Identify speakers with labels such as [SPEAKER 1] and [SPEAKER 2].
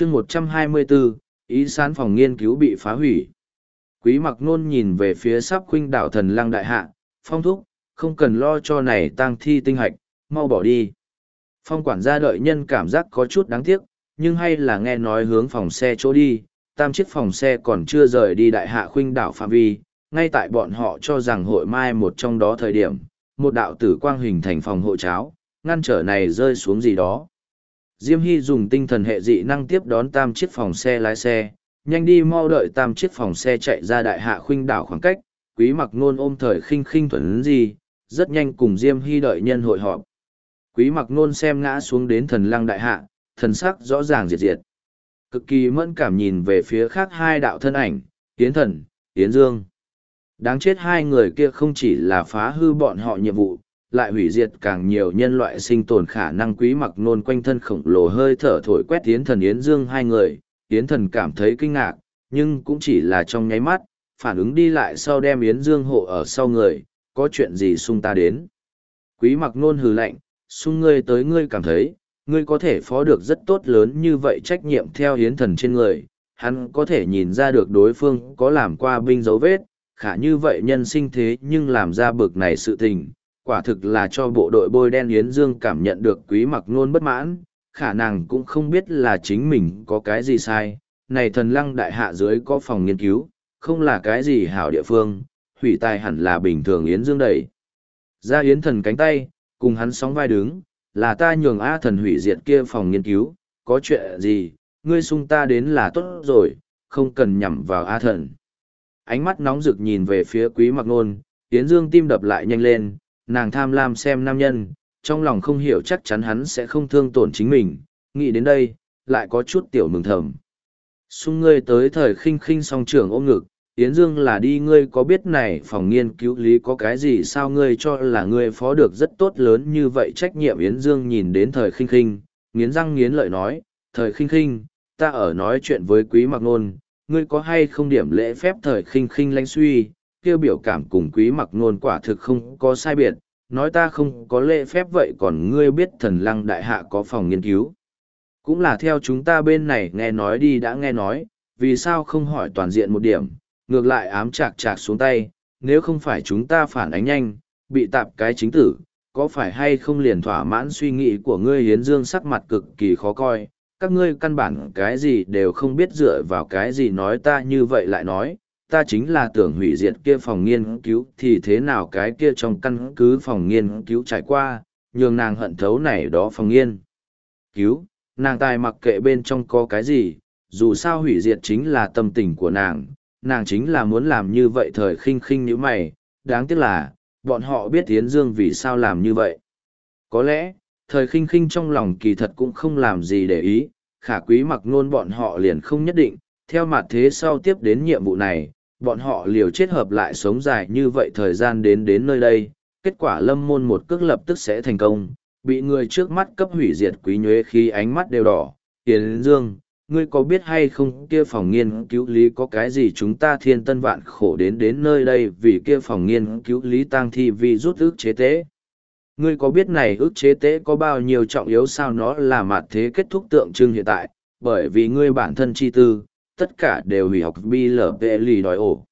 [SPEAKER 1] chương một trăm hai mươi bốn ý sán phòng nghiên cứu bị phá hủy. Quý mặc nôn nhìn về phía sắp khuynh đảo thần lăng đại hạ, phong thúc, không cần lo cho này tang thi tinh hạch, mau bỏ đi. Phong quản gia đợi nhân cảm giác có chút đáng tiếc, nhưng hay là nghe nói hướng phòng xe chỗ đi, tam chiếc phòng xe còn chưa rời đi đại hạ khuynh đảo phạm vi, ngay tại bọn họ cho rằng hội mai một trong đó thời điểm, một đạo tử quang hình thành phòng hộ cháo, ngăn trở này rơi xuống gì đó diêm hy dùng tinh thần hệ dị năng tiếp đón tam chiếc phòng xe lái xe, nhanh đi mau đợi tam chiếc phòng xe chạy ra đại hạ khuynh đảo khoảng cách, quý mặc nôn ôm thời khinh khinh thuần gì, rất nhanh cùng diêm hy đợi nhân hội họp. Quý mặc nôn xem ngã xuống đến thần lăng đại hạ, thần sắc rõ ràng diệt diệt. Cực kỳ mẫn cảm nhìn về phía khác hai đạo thân ảnh, Yến thần, Yến dương. Đáng chết hai người kia không chỉ là phá hư bọn họ nhiệm vụ lại hủy diệt càng nhiều nhân loại sinh tồn khả năng quý mặc nôn quanh thân khổng lồ hơi thở thổi quét tiến thần yến dương hai người. Yến thần cảm thấy kinh ngạc, nhưng cũng chỉ là trong nháy mắt, phản ứng đi lại sau đem yến dương hộ ở sau người, có chuyện gì sung ta đến? Quý mặc nôn hừ lạnh sung ngươi tới ngươi cảm thấy, ngươi có thể phó được rất tốt lớn như vậy trách nhiệm theo hiến thần trên người. Hắn có thể nhìn ra được đối phương có làm qua binh dấu vết, khả như vậy nhân sinh thế nhưng làm ra bực này sự tình quả thực là cho bộ đội bôi đen Yến Dương cảm nhận được quý mặc nôn bất mãn, khả năng cũng không biết là chính mình có cái gì sai. Này thần lăng đại hạ dưới có phòng nghiên cứu, không là cái gì hảo địa phương, hủy tài hẳn là bình thường Yến Dương đẩy. Ra Yến thần cánh tay, cùng hắn sóng vai đứng, là ta nhường A thần hủy diệt kia phòng nghiên cứu, có chuyện gì, ngươi sung ta đến là tốt rồi, không cần nhằm vào A thần. Ánh mắt nóng rực nhìn về phía quý mặc nôn, Yến Dương tim đập lại nhanh lên, nàng tham lam xem nam nhân, trong lòng không hiểu chắc chắn hắn sẽ không thương tổn chính mình, nghĩ đến đây, lại có chút tiểu mừng thầm. Xung ngươi tới thời khinh khinh song trưởng ôm ngực, Yến Dương là đi ngươi có biết này phòng nghiên cứu lý có cái gì sao ngươi cho là ngươi phó được rất tốt lớn như vậy trách nhiệm Yến Dương nhìn đến thời khinh khinh, nghiến răng nghiến lợi nói, thời khinh khinh, ta ở nói chuyện với quý mặc nôn, ngươi có hay không điểm lễ phép thời khinh khinh lanh suy, kêu biểu cảm cùng quý mặc nôn quả thực không có sai biệt, nói ta không có lễ phép vậy còn ngươi biết thần lăng đại hạ có phòng nghiên cứu. Cũng là theo chúng ta bên này nghe nói đi đã nghe nói, vì sao không hỏi toàn diện một điểm, ngược lại ám chạc chạc xuống tay, nếu không phải chúng ta phản ánh nhanh, bị tạp cái chính tử, có phải hay không liền thỏa mãn suy nghĩ của ngươi hiến dương sắc mặt cực kỳ khó coi, các ngươi căn bản cái gì đều không biết dựa vào cái gì nói ta như vậy lại nói, ta chính là tưởng hủy diệt kia phòng nghiên cứu thì thế nào cái kia trong căn cứ phòng nghiên cứu trải qua, nhường nàng hận thấu này đó phòng nghiên cứu, nàng tài mặc kệ bên trong có cái gì, dù sao hủy diệt chính là tâm tình của nàng, nàng chính là muốn làm như vậy thời khinh khinh như mày, đáng tiếc là, bọn họ biết Yến Dương vì sao làm như vậy. Có lẽ, thời khinh khinh trong lòng kỳ thật cũng không làm gì để ý, khả quý mặc nôn bọn họ liền không nhất định, theo mặt thế sau tiếp đến nhiệm vụ này, bọn họ liều chết hợp lại sống dài như vậy thời gian đến đến nơi đây, kết quả lâm môn một cước lập tức sẽ thành công, bị người trước mắt cấp hủy diệt quý nhuế khi ánh mắt đều đỏ. Tiến Dương, ngươi có biết hay không kia phòng nghiên cứu lý có cái gì chúng ta thiên tân vạn khổ đến đến nơi đây vì kia phòng nghiên cứu lý tang thi vì rút ước chế tế. Ngươi có biết này ước chế tế có bao nhiêu trọng yếu sao nó là mặt thế kết thúc tượng trưng hiện tại, bởi vì ngươi bản thân chi tư, tất cả đều hủy học bi lở lì đòi ổ.